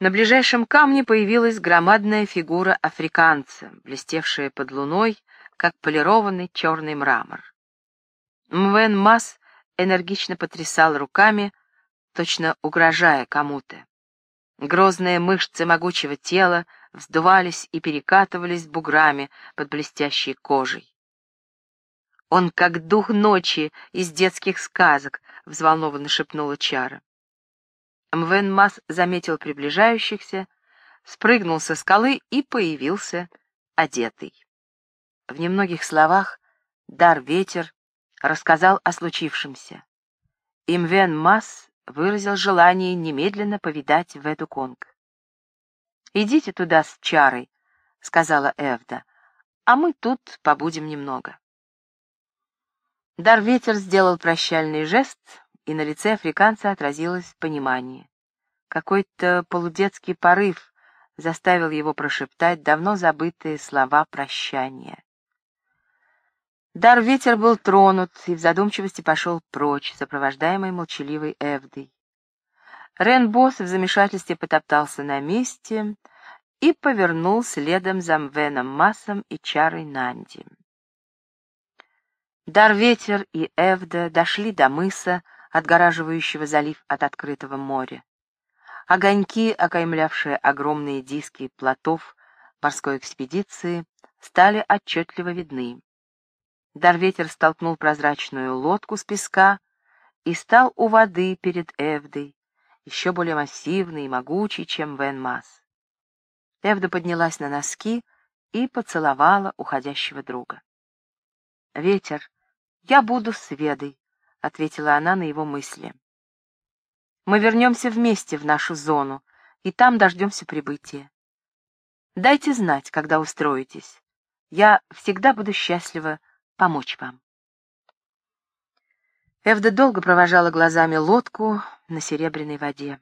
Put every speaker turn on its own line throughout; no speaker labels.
На ближайшем камне появилась громадная фигура африканца, блестевшая под луной, как полированный черный мрамор. Мвен Мас энергично потрясал руками, точно угрожая кому-то. Грозные мышцы могучего тела вздувались и перекатывались буграми под блестящей кожей. «Он как дух ночи из детских сказок», — взволнованно шепнула Чара. Мвен Мас заметил приближающихся, спрыгнул со скалы и появился одетый. В немногих словах Дар Ветер рассказал о случившемся. Имвен Мас выразил желание немедленно повидать Веду Конг. «Идите туда с Чарой», — сказала Эвда, — «а мы тут побудем немного». Дар Ветер сделал прощальный жест, и на лице африканца отразилось понимание. Какой-то полудетский порыв заставил его прошептать давно забытые слова прощания. Дар ветер был тронут и в задумчивости пошел прочь, сопровождаемый молчаливой Эвдой. Рен Босс в замешательстве потоптался на месте и повернул следом за Мвеном Массом и Чарой Нанди. Дар ветер и Эвда дошли до мыса, отгораживающего залив от открытого моря. Огоньки, окаймлявшие огромные диски плотов морской экспедиции, стали отчетливо видны. Дарветер столкнул прозрачную лодку с песка и стал у воды перед Эвдой, еще более массивный и могучий, чем Вен Масс. Эвда поднялась на носки и поцеловала уходящего друга. «Ветер, я буду с Ведой», — ответила она на его мысли. «Мы вернемся вместе в нашу зону, и там дождемся прибытия. Дайте знать, когда устроитесь. Я всегда буду счастлива помочь вам». Эвда долго провожала глазами лодку на серебряной воде.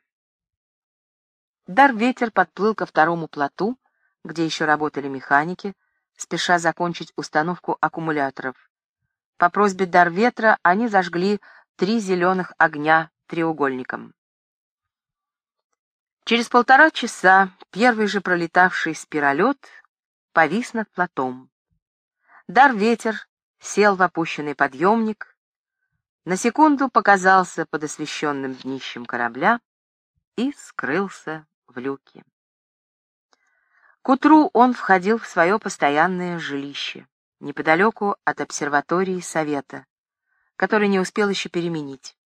Дар-ветер подплыл ко второму плоту, где еще работали механики, спеша закончить установку аккумуляторов, по просьбе Дарветра они зажгли три зеленых огня треугольником. Через полтора часа первый же пролетавший спиролет повис над платом. Дар-ветер сел в опущенный подъемник, на секунду показался под освещенным днищем корабля и скрылся в люке. К утру он входил в свое постоянное жилище неподалеку от обсерватории Совета, который не успел еще переменить.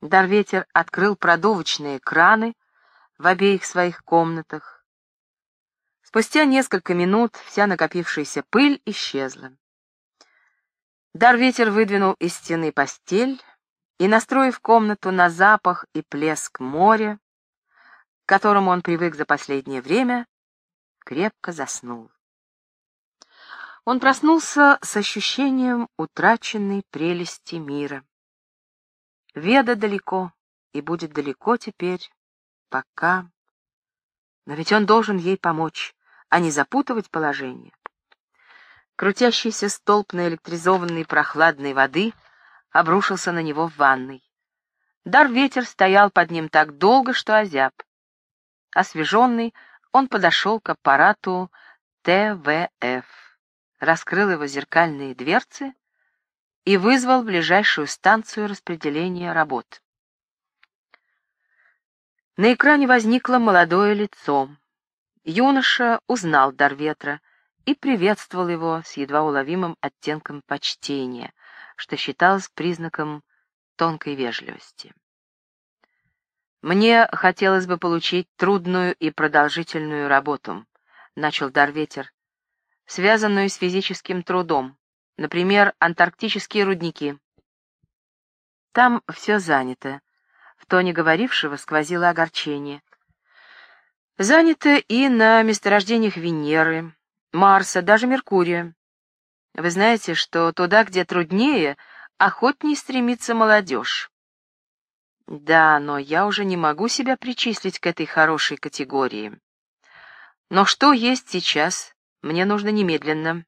Дарветер открыл продувочные краны в обеих своих комнатах. Спустя несколько минут вся накопившаяся пыль исчезла. Дарветер выдвинул из стены постель и, настроив комнату на запах и плеск моря, к которому он привык за последнее время, крепко заснул. Он проснулся с ощущением утраченной прелести мира. Веда далеко и будет далеко теперь, пока... Но ведь он должен ей помочь, а не запутывать положение. Крутящийся столб наэлектризованной прохладной воды обрушился на него в ванной. Дар-ветер стоял под ним так долго, что озяб. Освеженный, он подошел к аппарату ТВФ раскрыл его зеркальные дверцы и вызвал ближайшую станцию распределения работ. На экране возникло молодое лицо. Юноша узнал дар ветра и приветствовал его с едва уловимым оттенком почтения, что считалось признаком тонкой вежливости. «Мне хотелось бы получить трудную и продолжительную работу», — начал Дарветер, связанную с физическим трудом, например, антарктические рудники. Там все занято. В тоне говорившего сквозило огорчение. Занято и на месторождениях Венеры, Марса, даже Меркурия. Вы знаете, что туда, где труднее, охотнее стремится молодежь. Да, но я уже не могу себя причислить к этой хорошей категории. Но что есть сейчас, мне нужно немедленно.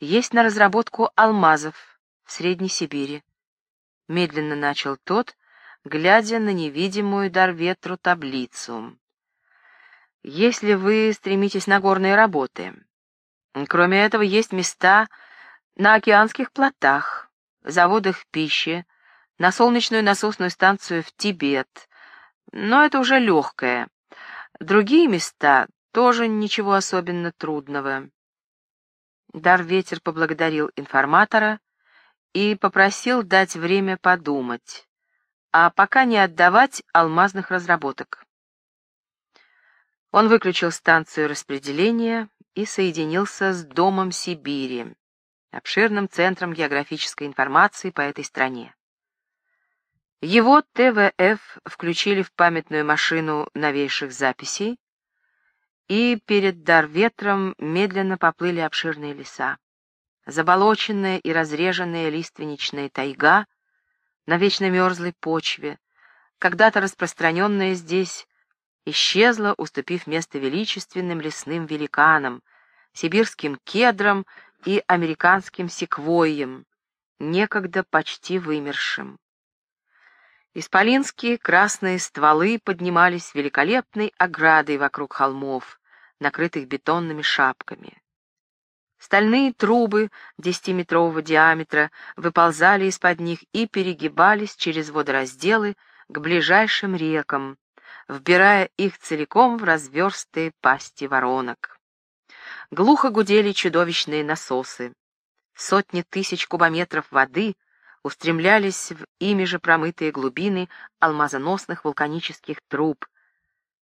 Есть на разработку алмазов в Средней Сибири. Медленно начал тот, глядя на невидимую дар ветру таблицу. Если вы стремитесь на горные работы, кроме этого есть места на океанских плотах, заводах пищи, на солнечную насосную станцию в Тибет, но это уже легкое. Другие места тоже ничего особенно трудного. Дар-ветер поблагодарил информатора и попросил дать время подумать, а пока не отдавать алмазных разработок. Он выключил станцию распределения и соединился с Домом Сибири, обширным центром географической информации по этой стране. Его ТВФ включили в памятную машину новейших записей, и перед дар ветром медленно поплыли обширные леса. Заболоченная и разреженная лиственничная тайга на вечно мерзлой почве, когда-то распространенная здесь, исчезла, уступив место величественным лесным великанам, сибирским кедрам и американским секвойям, некогда почти вымершим. Исполинские красные стволы поднимались великолепной оградой вокруг холмов, накрытых бетонными шапками. Стальные трубы десятиметрового диаметра выползали из-под них и перегибались через водоразделы к ближайшим рекам, вбирая их целиком в разверстые пасти воронок. Глухо гудели чудовищные насосы. Сотни тысяч кубометров воды устремлялись в ими же промытые глубины алмазоносных вулканических труб,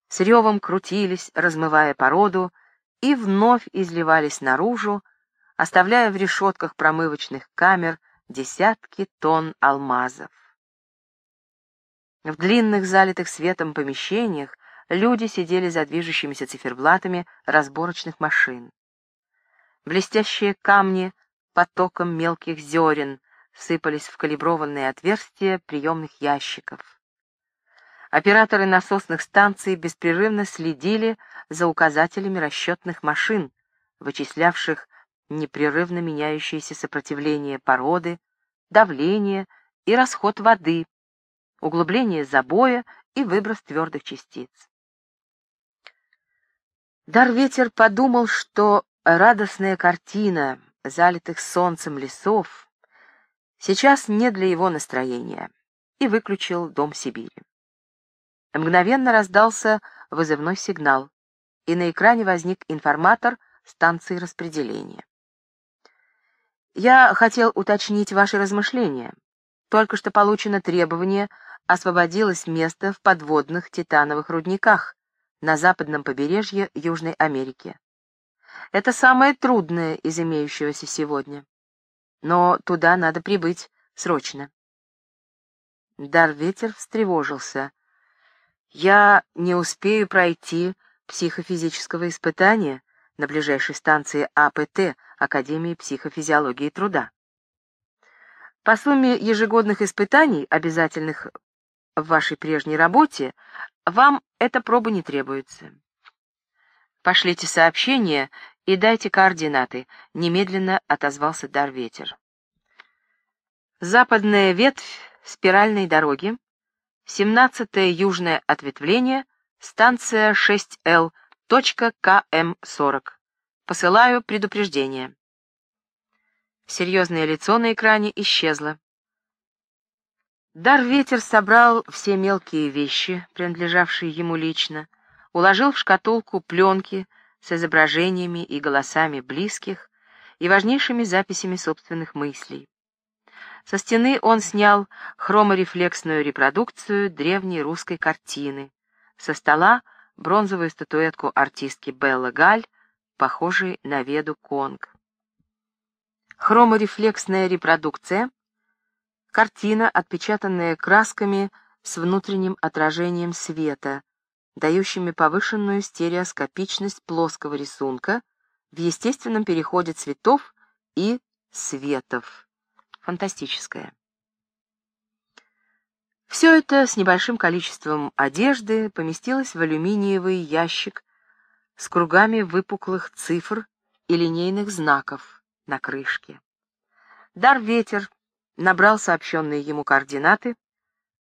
с ревом крутились, размывая породу, и вновь изливались наружу, оставляя в решетках промывочных камер десятки тонн алмазов. В длинных залитых светом помещениях люди сидели за движущимися циферблатами разборочных машин. Блестящие камни потоком мелких зерен сыпались в калиброванные отверстия приемных ящиков. Операторы насосных станций беспрерывно следили за указателями расчетных машин, вычислявших непрерывно меняющееся сопротивление породы, давление и расход воды, углубление забоя и выброс твердых частиц. Дар-ветер подумал, что радостная картина залитых солнцем лесов Сейчас не для его настроения. И выключил дом Сибири. Мгновенно раздался вызывной сигнал, и на экране возник информатор станции распределения. «Я хотел уточнить ваши размышления. Только что получено требование, освободилось место в подводных титановых рудниках на западном побережье Южной Америки. Это самое трудное из имеющегося сегодня но туда надо прибыть срочно. Дарветер встревожился. «Я не успею пройти психофизического испытания на ближайшей станции АПТ Академии психофизиологии труда. По сумме ежегодных испытаний, обязательных в вашей прежней работе, вам эта проба не требуется. Пошлите сообщение и дайте координаты», — немедленно отозвался Дарветер. Западная ветвь спиральной дороги, 17-е южное ответвление, станция 6Л, точка КМ-40. Посылаю предупреждение. Серьезное лицо на экране исчезло. Дар-ветер собрал все мелкие вещи, принадлежавшие ему лично, уложил в шкатулку пленки, с изображениями и голосами близких и важнейшими записями собственных мыслей. Со стены он снял хроморефлексную репродукцию древней русской картины, со стола бронзовую статуэтку артистки Белла Галь, похожей на Веду Конг. Хроморефлексная репродукция — картина, отпечатанная красками с внутренним отражением света, дающими повышенную стереоскопичность плоского рисунка в естественном переходе цветов и светов. Фантастическое. Все это с небольшим количеством одежды поместилось в алюминиевый ящик с кругами выпуклых цифр и линейных знаков на крышке. Дар ветер набрал сообщенные ему координаты,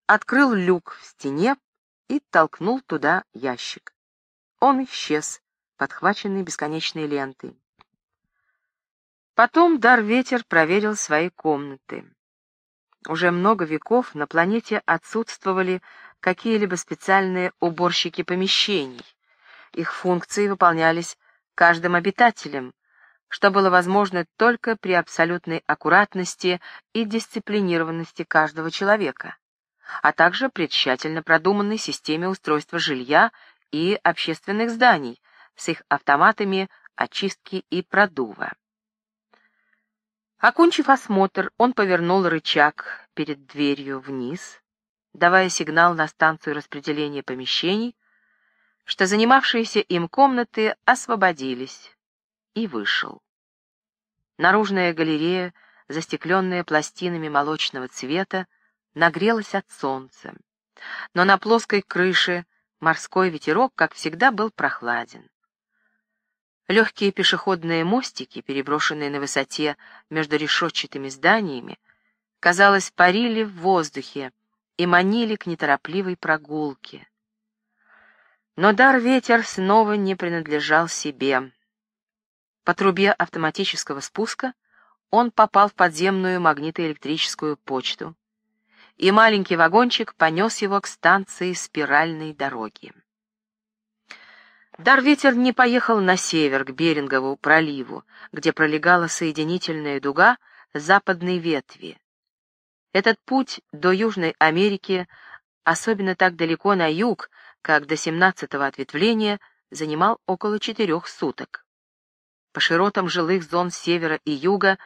открыл люк в стене и толкнул туда ящик. Он исчез, подхваченный бесконечной лентой. Потом Дар-Ветер проверил свои комнаты. Уже много веков на планете отсутствовали какие-либо специальные уборщики помещений. Их функции выполнялись каждым обитателем, что было возможно только при абсолютной аккуратности и дисциплинированности каждого человека, а также при тщательно продуманной системе устройства жилья и общественных зданий с их автоматами очистки и продува. Окончив осмотр, он повернул рычаг перед дверью вниз, давая сигнал на станцию распределения помещений, что занимавшиеся им комнаты освободились, и вышел. Наружная галерея, застекленная пластинами молочного цвета, нагрелась от солнца, но на плоской крыше морской ветерок, как всегда, был прохладен. Легкие пешеходные мостики, переброшенные на высоте между решетчатыми зданиями, казалось, парили в воздухе и манили к неторопливой прогулке. Но дар-ветер снова не принадлежал себе. По трубе автоматического спуска он попал в подземную магнитоэлектрическую почту, и маленький вагончик понес его к станции спиральной дороги. Дар-ветер не поехал на север, к Берингову проливу, где пролегала соединительная дуга западной ветви. Этот путь до Южной Америки, особенно так далеко на юг, как до 17-го ответвления, занимал около четырех суток. По широтам жилых зон севера и юга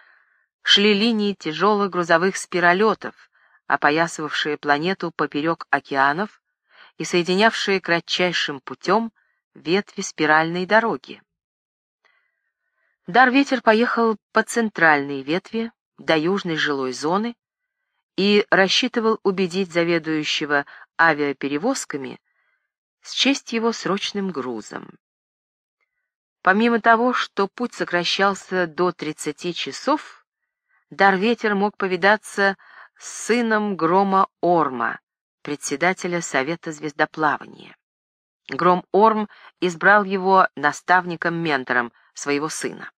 шли линии тяжелых грузовых спиролетов, опоясывавшие планету поперек океанов и соединявшие кратчайшим путем ветви спиральной дороги. Дар-ветер поехал по центральной ветви до южной жилой зоны и рассчитывал убедить заведующего авиаперевозками счесть его срочным грузом. Помимо того, что путь сокращался до 30 часов, Дар-ветер мог повидаться с сыном Грома Орма, председателя Совета звездоплавания. Гром Орм избрал его наставником-ментором своего сына.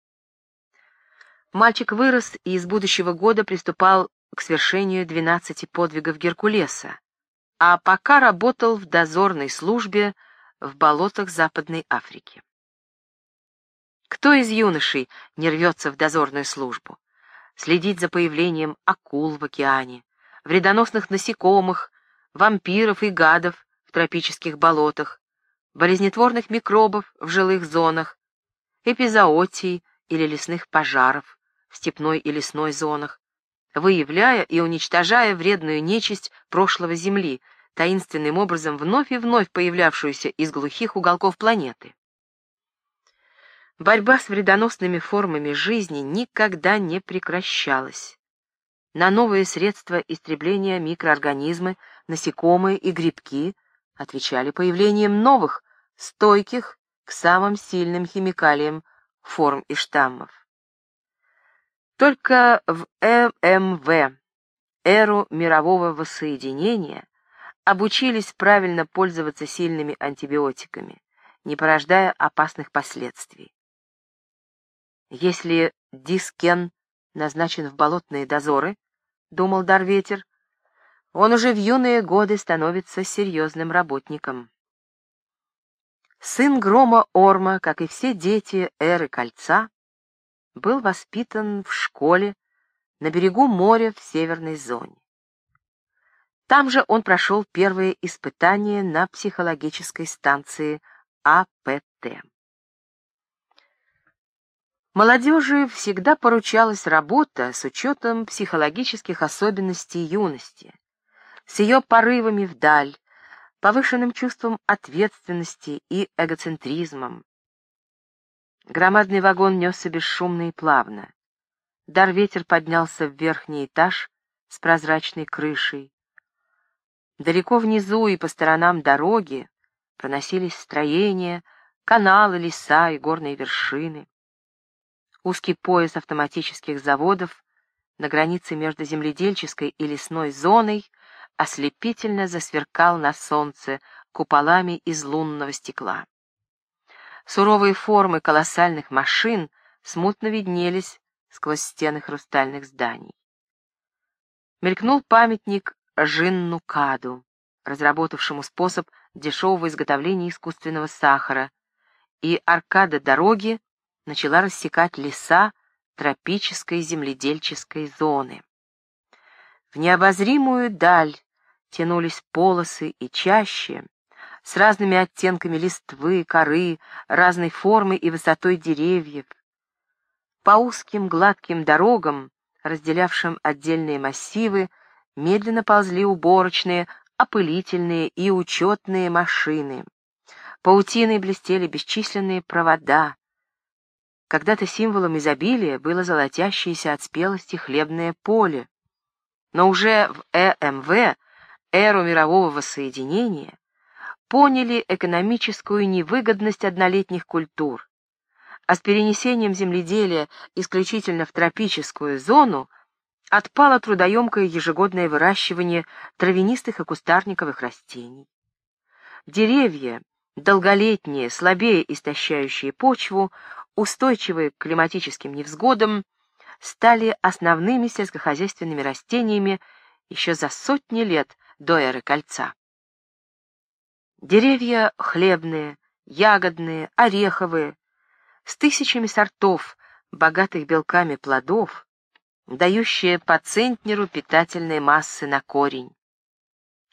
Мальчик вырос и из будущего года приступал к свершению двенадцати подвигов Геркулеса, а пока работал в дозорной службе в болотах Западной Африки. Кто из юношей не рвется в дозорную службу? Следить за появлением акул в океане, вредоносных насекомых, вампиров и гадов в тропических болотах, болезнетворных микробов в жилых зонах, эпизоотий или лесных пожаров в степной и лесной зонах, выявляя и уничтожая вредную нечисть прошлого Земли, таинственным образом вновь и вновь появлявшуюся из глухих уголков планеты. Борьба с вредоносными формами жизни никогда не прекращалась. На новые средства истребления микроорганизмы, насекомые и грибки отвечали появлением новых, стойких к самым сильным химикалиям форм и штаммов. Только в ММВ, эру мирового воссоединения, обучились правильно пользоваться сильными антибиотиками, не порождая опасных последствий. Если Дискен назначен в болотные дозоры, думал Дарветер, он уже в юные годы становится серьезным работником. Сын Грома Орма, как и все дети Эры Кольца, был воспитан в школе на берегу моря в северной зоне. Там же он прошел первые испытания на психологической станции АПТ. Молодежи всегда поручалась работа с учетом психологических особенностей юности, с ее порывами вдаль, повышенным чувством ответственности и эгоцентризмом. Громадный вагон несся бесшумно и плавно. Дар-ветер поднялся в верхний этаж с прозрачной крышей. Далеко внизу и по сторонам дороги проносились строения, каналы, леса и горные вершины. Узкий пояс автоматических заводов на границе между земледельческой и лесной зоной ослепительно засверкал на солнце куполами из лунного стекла. Суровые формы колоссальных машин смутно виднелись сквозь стены хрустальных зданий. Мелькнул памятник Жинну Каду, разработавшему способ дешевого изготовления искусственного сахара, и аркада дороги начала рассекать леса тропической земледельческой зоны. В необозримую даль тянулись полосы и чаще, с разными оттенками листвы, коры, разной формы и высотой деревьев. По узким гладким дорогам, разделявшим отдельные массивы, медленно ползли уборочные, опылительные и учетные машины. Паутиной блестели бесчисленные провода. Когда-то символом изобилия было золотящееся от спелости хлебное поле. Но уже в ЭМВ, эру мирового воссоединения, поняли экономическую невыгодность однолетних культур, а с перенесением земледелия исключительно в тропическую зону отпало трудоемкое ежегодное выращивание травянистых и кустарниковых растений. Деревья, долголетние, слабее истощающие почву, устойчивые к климатическим невзгодам, стали основными сельскохозяйственными растениями еще за сотни лет до эры кольца. Деревья хлебные, ягодные, ореховые, с тысячами сортов, богатых белками плодов, дающие по центнеру питательной массы на корень.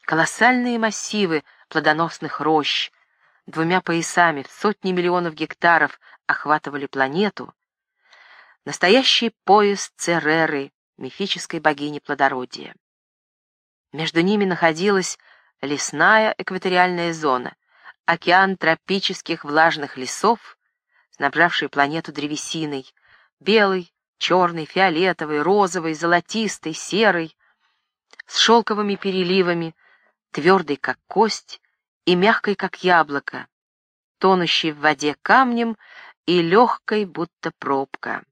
Колоссальные массивы плодоносных рощ, двумя поясами в сотни миллионов гектаров охватывали планету, настоящий пояс Цереры, мифической богини плодородия. Между ними находилась лесная экваториальная зона, океан тропических влажных лесов, снабжавший планету древесиной, белый, черный, фиолетовый, розовый, золотистый, серый, с шелковыми переливами, твердый, как кость, и мягкой, как яблоко, тонущий в воде камнем и легкой, будто пробка.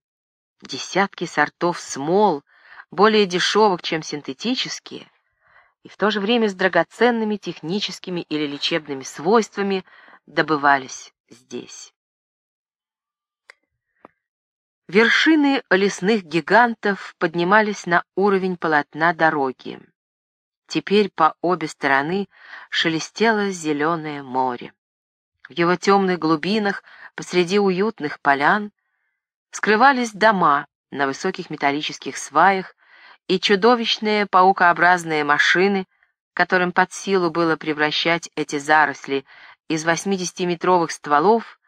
Десятки сортов смол, более дешевых, чем синтетические, и в то же время с драгоценными техническими или лечебными свойствами добывались здесь. Вершины лесных гигантов поднимались на уровень полотна дороги. Теперь по обе стороны шелестело зеленое море. В его темных глубинах, посреди уютных полян, скрывались дома на высоких металлических сваях и чудовищные паукообразные машины, которым под силу было превращать эти заросли из 80-метровых стволов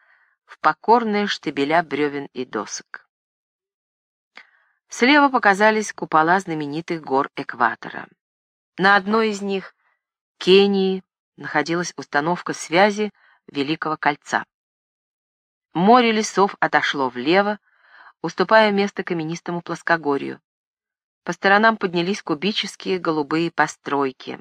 в покорные штабеля бревен и досок. Слева показались купола знаменитых гор экватора. На одной из них, Кении, находилась установка связи Великого кольца. Море лесов отошло влево, уступая место каменистому плоскогорью. По сторонам поднялись кубические голубые постройки.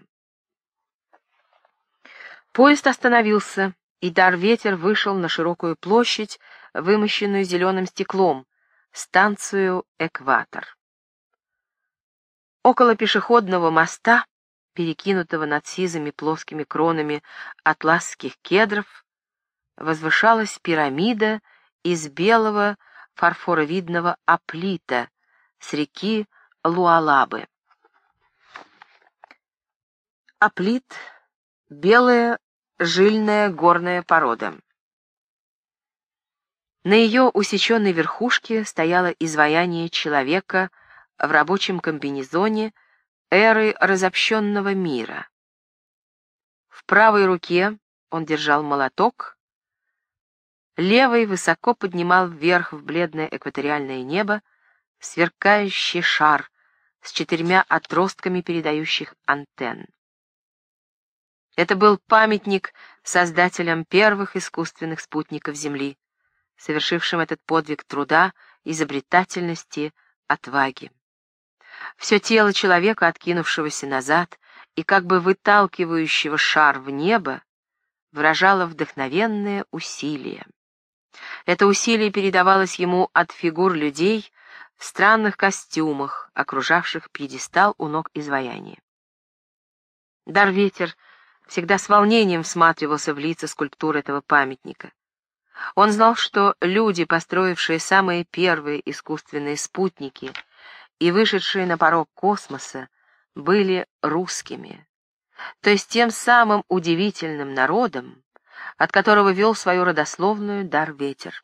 Поезд остановился, и дар-ветер вышел на широкую площадь, вымощенную зеленым стеклом, станцию «Экватор». Около пешеходного моста, перекинутого над сизыми плоскими кронами атласских кедров, возвышалась пирамида из белого фарфоровидного аплита с реки Луалабы. Аплит — белая жильная горная порода. На ее усеченной верхушке стояло изваяние человека в рабочем комбинезоне эры разобщенного мира. В правой руке он держал молоток, левой высоко поднимал вверх в бледное экваториальное небо сверкающий шар с четырьмя отростками передающих антенн. Это был памятник создателям первых искусственных спутников Земли, совершившим этот подвиг труда, изобретательности, отваги. Все тело человека, откинувшегося назад и как бы выталкивающего шар в небо, выражало вдохновенное усилие. Это усилие передавалось ему от фигур людей, в странных костюмах, окружавших пьедестал у ног изваяния. Дарветер всегда с волнением всматривался в лица скульптур этого памятника. Он знал, что люди, построившие самые первые искусственные спутники и вышедшие на порог космоса, были русскими, то есть тем самым удивительным народом, от которого вел свою родословную дар ветер.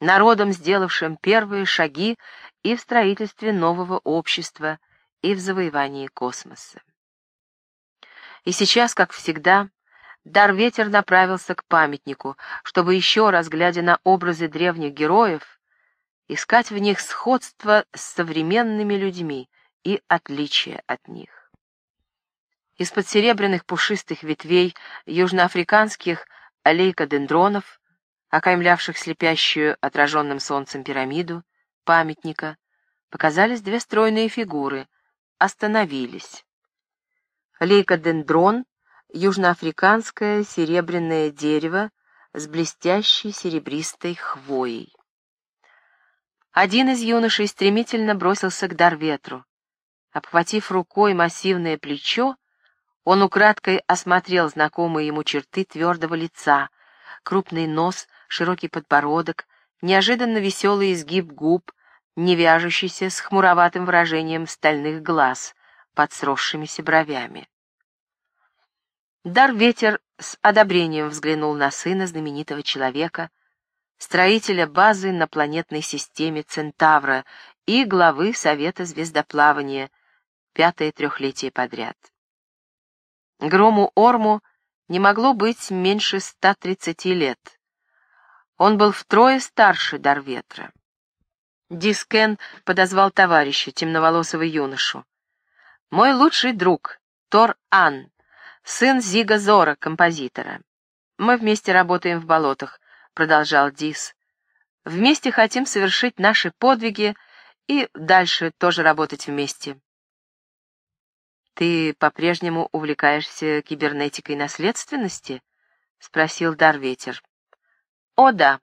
Народом, сделавшим первые шаги и в строительстве нового общества, и в завоевании космоса. И сейчас, как всегда, дар ветер направился к памятнику, чтобы еще раз, глядя на образы древних героев, искать в них сходство с современными людьми и отличие от них. Из-под серебряных пушистых ветвей южноафриканских олейкодендронов, окаймлявших слепящую отраженным солнцем пирамиду, памятника, показались две стройные фигуры, остановились. Лейкодендрон — южноафриканское серебряное дерево с блестящей серебристой хвоей. Один из юношей стремительно бросился к Дарветру. Обхватив рукой массивное плечо, он украдкой осмотрел знакомые ему черты твердого лица, крупный нос, широкий подбородок, неожиданно веселый изгиб губ, не вяжущийся с хмуроватым выражением стальных глаз под сросшимися бровями. Дар-ветер с одобрением взглянул на сына знаменитого человека, строителя базы на планетной системе Центавра и главы Совета звездоплавания, пятое трехлетие подряд. Грому Орму не могло быть меньше 130 лет. Он был втрое старше Дарветра. Дискен подозвал товарища, темноволосого юношу. «Мой лучший друг, Тор Ан, сын Зига Зора, композитора. Мы вместе работаем в болотах», — продолжал Дис. «Вместе хотим совершить наши подвиги и дальше тоже работать вместе». «Ты по-прежнему увлекаешься кибернетикой наследственности?» — спросил Дарветер. «О, да.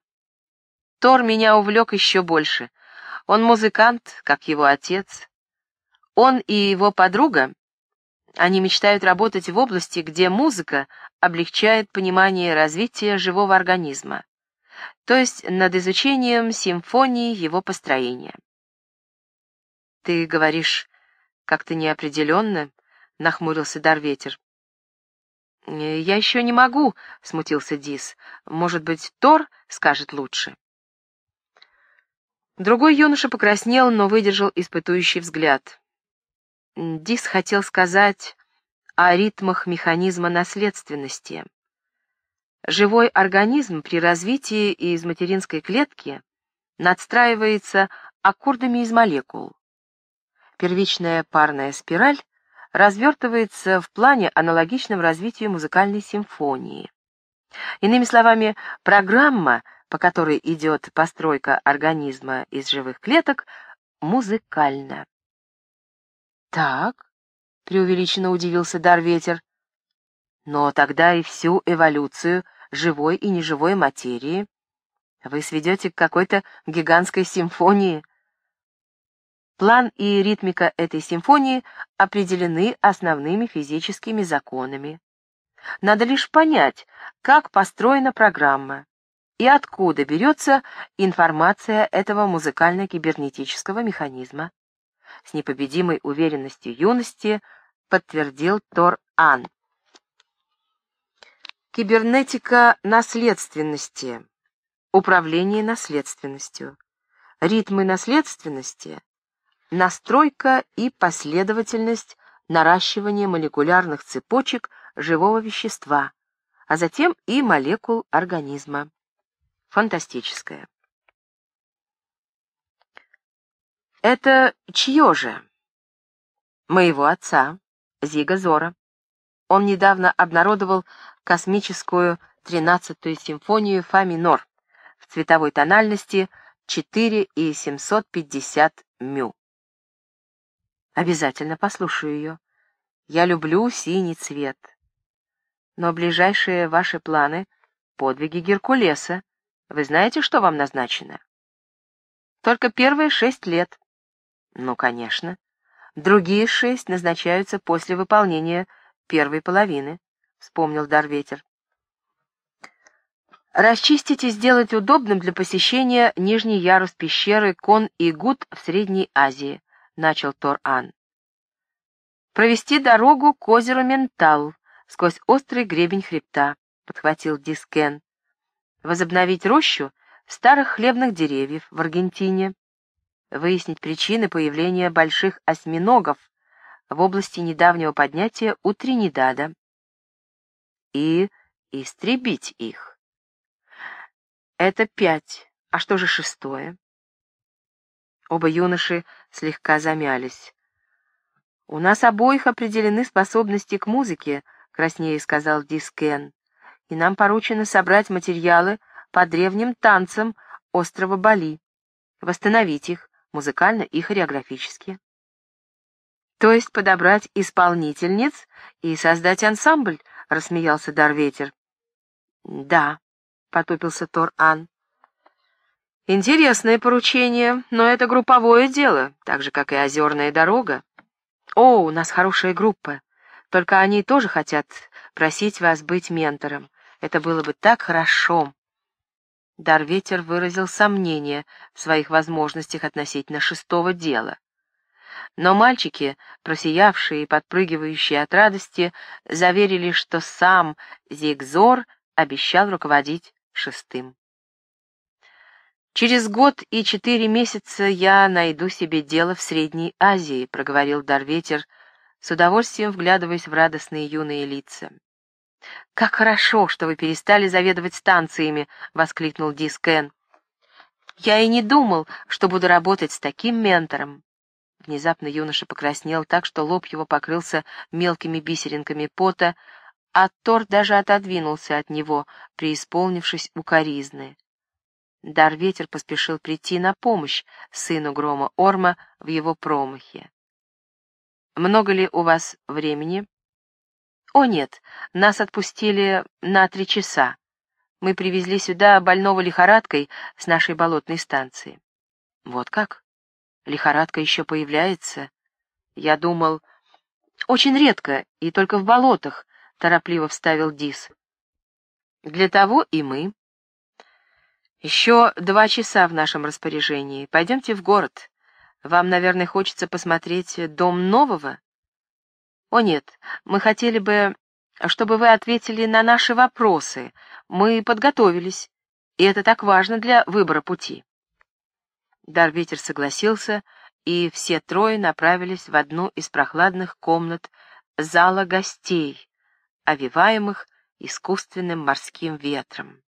Тор меня увлек еще больше. Он музыкант, как его отец. Он и его подруга, они мечтают работать в области, где музыка облегчает понимание развития живого организма, то есть над изучением симфонии его построения. «Ты говоришь как-то неопределенно», — нахмурился Дарветер. «Я еще не могу», — смутился Дис. «Может быть, Тор скажет лучше?» Другой юноша покраснел, но выдержал испытующий взгляд. Дис хотел сказать о ритмах механизма наследственности. Живой организм при развитии из материнской клетки надстраивается аккордами из молекул. Первичная парная спираль развертывается в плане аналогичном развитию музыкальной симфонии. Иными словами, программа по которой идет постройка организма из живых клеток, музыкально. «Так», — преувеличенно удивился Дарветер, — «но тогда и всю эволюцию живой и неживой материи вы сведете к какой-то гигантской симфонии». План и ритмика этой симфонии определены основными физическими законами. Надо лишь понять, как построена программа, и откуда берется информация этого музыкально-кибернетического механизма. С непобедимой уверенностью юности подтвердил Тор Ан. Кибернетика наследственности, управление наследственностью, ритмы наследственности, настройка и последовательность наращивания молекулярных цепочек живого вещества, а затем и молекул организма фантастическое. Это чье же? Моего отца, Зига Зора. Он недавно обнародовал космическую тринадцатую симфонию фа минор в цветовой тональности 4 и 750 мю. Обязательно послушаю ее. Я люблю синий цвет. Но ближайшие ваши планы — подвиги Геркулеса, вы знаете, что вам назначено? Только первые шесть лет. Ну, конечно. Другие шесть назначаются после выполнения первой половины, — вспомнил Дарветер. Расчистить и сделать удобным для посещения нижний ярус пещеры Кон и Гуд в Средней Азии, — начал Тор-Ан. Провести дорогу к озеру Ментал сквозь острый гребень хребта, — подхватил Дискен. Возобновить рощу старых хлебных деревьев в Аргентине, выяснить причины появления больших осьминогов в области недавнего поднятия у Тринидада и истребить их. Это пять. А что же шестое? Оба юноши слегка замялись. «У нас обоих определены способности к музыке», — краснее сказал Дискен, «и нам поручено собрать материалы по древним танцам острова Бали, восстановить их музыкально и хореографически. То есть подобрать исполнительниц и создать ансамбль, рассмеялся Дарветер. Да, потупился Тор-Ан. Интересное поручение, но это групповое дело, так же, как и озерная дорога. О, у нас хорошая группа. Только они тоже хотят просить вас быть ментором. Это было бы так хорошо. Дарветер выразил сомнение в своих возможностях относительно шестого дела. Но мальчики, просиявшие и подпрыгивающие от радости, заверили, что сам Зигзор обещал руководить шестым. «Через год и четыре месяца я найду себе дело в Средней Азии», — проговорил Дарветер, с удовольствием вглядываясь в радостные юные лица. «Как хорошо, что вы перестали заведовать станциями!» — воскликнул Дискен. «Я и не думал, что буду работать с таким ментором». Внезапно юноша покраснел так, что лоб его покрылся мелкими бисеринками пота, а Тор даже отодвинулся от него, преисполнившись укоризны. Дар-ветер поспешил прийти на помощь сыну грома Орма в его промахе. «Много ли у вас времени?» «О нет, нас отпустили на три часа. Мы привезли сюда больного лихорадкой с нашей болотной станции». «Вот как? Лихорадка еще появляется?» «Я думал...» «Очень редко, и только в болотах», — торопливо вставил Дис. «Для того и мы». «Еще два часа в нашем распоряжении. Пойдемте в город. Вам, наверное, хочется посмотреть дом нового?» «О нет, мы хотели бы, чтобы вы ответили на наши вопросы. Мы подготовились, и это так важно для выбора пути». Дарветер согласился, и все трое направились в одну из прохладных комнат зала гостей, овиваемых искусственным морским ветром.